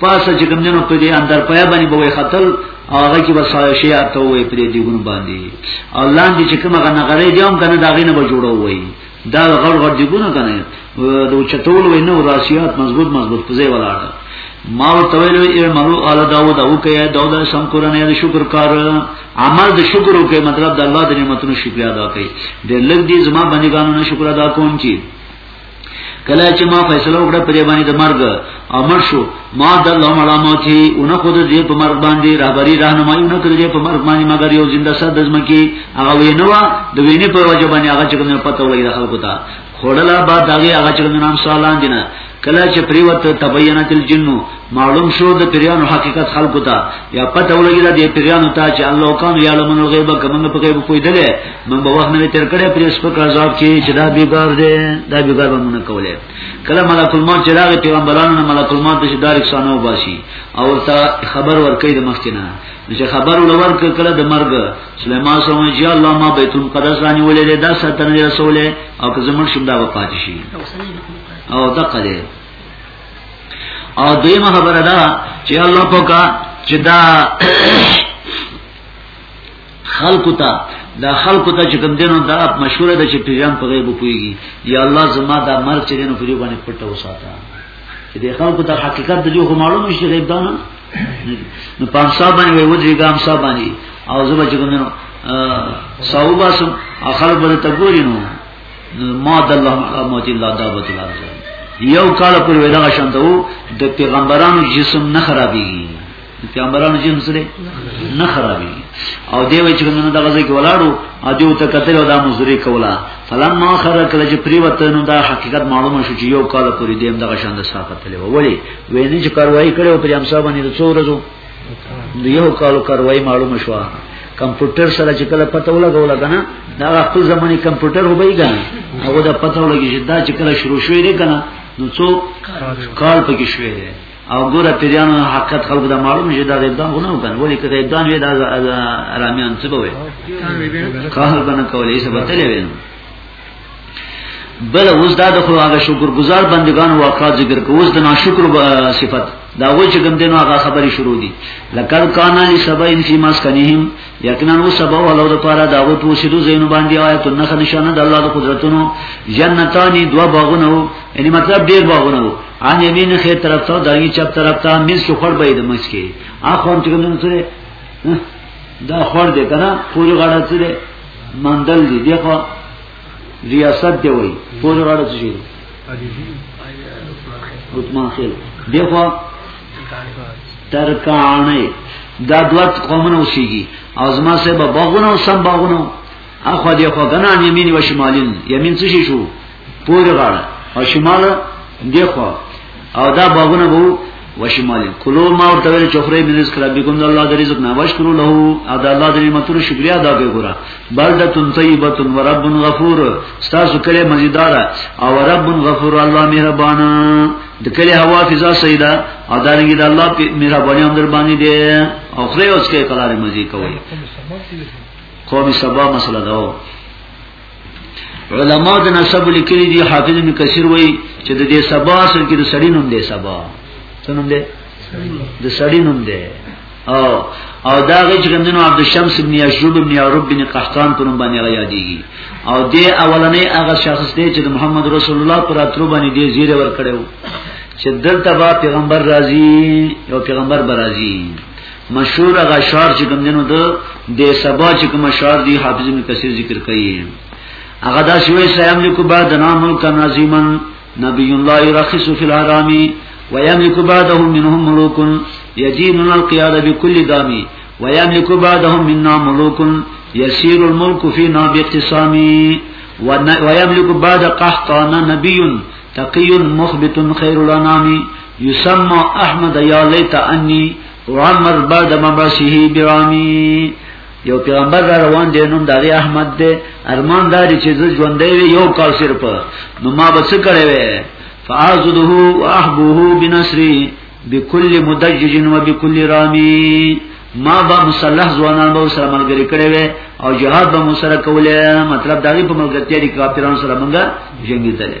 پاسه چې ګوندونو په دې اندر پیا باندې بوې خطل هغه کې وسایل شي ته وې په دې دیګونه باندې الله دې چې کومه غنغره دې هم کنه داغې نه به جوړوي دا غړ غړ دی ګونه کنه د چتول وینه او راسیات مضبوط مضبوط په ځای ولاړ ما ورته ویلو ای ملو ال داوود او کې داوود سم قرانه د شکر کار عمل د شکر او کې مطلب د الله د نعمتونو شکر ادا کړي د لګ دي زما باندې غانو شکر ادا کوم چې کله چې ما فیصله وکړه پرې باندې د مرګ امر شو ما د الله مړه موتی اون خود دې په مرګ باندې رهبری راهنمایي نه کړې په مرګ باندې مگر یو زنده سر د زمکی هغه وینوا د وینې په وجه باندې هغه چې کومه پته ولګي د خلکو ته خړلا با دغه هغه چې نام سالان دي نه کله چې پریوت تبینت الجنو معلوم شو د پریانو حقیقت خلقو ته یا پته ولګی دا د پریانو ته چې الله کان یعلمون الغیب کومه په غیب کوی دله من به وخت نه تر کړه پریس په عذاب کې چې دا بیګار دی دا بیګار باندې کوله کله ملک الموت چې راغی پیغمبرانو نه ملک الموت د دارک سانو باسي او ورته خبر ورکړي د مخکنه چې خبر ولور کړه د مرګ سليمان سمو چې الله ما بیت المقدس باندې ولې دا ستر رسول او که زمون شوم دا وفات شي او دقه دې او دیمه خبره ده چې الله پوکا چې دا خلکو ته دا خلکو ته چې کوم دینو دا مشوره ده چې پیغام په غیب کویږي یا الله زما دا مرګ چې دینو په دې باندې پټه وساته چې د خلکو ته حقیقت د جو معلوم شي غیب دا نه نو پام صاحب باندې وې ودی ګام صاحب باندې او زما چې کوم دینو صاحب اسم اخر بل ته ګوري نو ما د الله مقامات الله دعوت الله یو کال پر ودا شانته د پیغمبرانو جسم نه خرابېږي پیغمبرانو جن سره نه خرابي او دی وی چې موږ دغه ځای کې ولاړو او دیو ته کتل او دا مزوري کولا فلم ما خره کله چې پریوت نو دا حقیقت معلومه شو چې یو کال پورې دیم دغه شان د صحافت تللی ولی ویني چې کاروایی کړو پر امسا باندې د څو ورځو د یو کال کاروایی معلومه شو کمپیوټر سره چې کله پته ولګول کنه دا خپل زماني کمپیوټر وبای کنه هغه دا پته ولګی چې دا چې کله شروع شوې ده کنه نو څو کال پکې شوې ده او ګوره پیرانو حقیقت خلق دا معلوم شي دا ابدان غو نه وکړ ولی کته ابدان وی دا ارامیان څه بوي کار بنه کولې څه بتلې وین بل اوس دا د خو هغه شکر گزار بندگان واقعا ذکر کو اوس د ناشکر صفت دا وای چې کوم دینو هغه خبرې شروع دي لکل کان علی سبا ان فی مسکنهم یقینا و سبا ولو د پاره دا و تو شیدو زین باندې آیت نه نشانه د الله د قدرتونو جنتانی دوا باغونه یعنی مطلب ډیر باغونه ان یمین خیر طرف ته دایي چپ طرف ته مې څو خړ بيد مچ کې اخوان چې کوم څه دا خور دی کنه پوری غاړه څه دی مندل دی دغه ریاست دی وای پوری غاړه څه دی عثمان خیل دغه ترکانه دا دوت قومونه اوسېږي او زما سه به باغونه او سم باغونه اخو دی خو غنا یمین و شمالین یمین څه شي شو پورې غاړه او شمال دی خو او دا باغونه وو وشمال کلو ما ورته ویل چوفرې مینس کرا بكم د الله د رزق نه واش کړو له ادا الله د نعمتونو شکریا ادا کوي ګورا بلدتن طیبه و رب غفور تاسو کله مزیدار او رب غفور الله مهربان د کله هوا فضا سیدا او دارنګ د الله په مهرباني هم در باندې دي او خره اوس کې قرار مزي کوي قومي سبا مسله دا علماء د نسب لیکلي دي حافظ ابن کثیر وایي چې د دې سبا اصل کې د سړی نوم دی سبا څه نوم دی د سړی نوم دی او او دا غي چې ګندنو عبد الشمس ابن یشوب ابن یعرب بن قحطان په نوم باندې یادېږي او د اولنې هغه شخص دی چې د محمد رسول الله پر اترو باندې دې زیره ور کړو چې دلته با پیغمبر راځي او پیغمبر برازي مشهور هغه اشعار چې کوم دینو ده د سبا چې کوم اشعار دی حافظ ابن کثیر ذکر کوي هغه دا شوی سلام لیکو بعد نام کان عظیما نبی الله رخص فی الحرام ويملك بعده منهم ملوک یجین القیاد بكل دامی ويملك بعدهم منا ملوک یسیر الملک فینا باقتصامی ويملك بعد قحطان نبی تقي مخبت خير الانام يسمى احمد يا ليت اني عمر بعد مبعثه برامي یو پیغمبر را روان دی نوم دغه احمد دی ارمان داري چې زه ژوند دی یو کال صرف نو ما به څه کړې وې فاعذده واحبه بنصري بكل مدجج وبكل رامي ما با مصلح ځوانان به سره ملګری کړي وي او جهاد به مو سره کوله مطلب دا په ملګرتیا دي کافرانو سره مونږه جنگي دي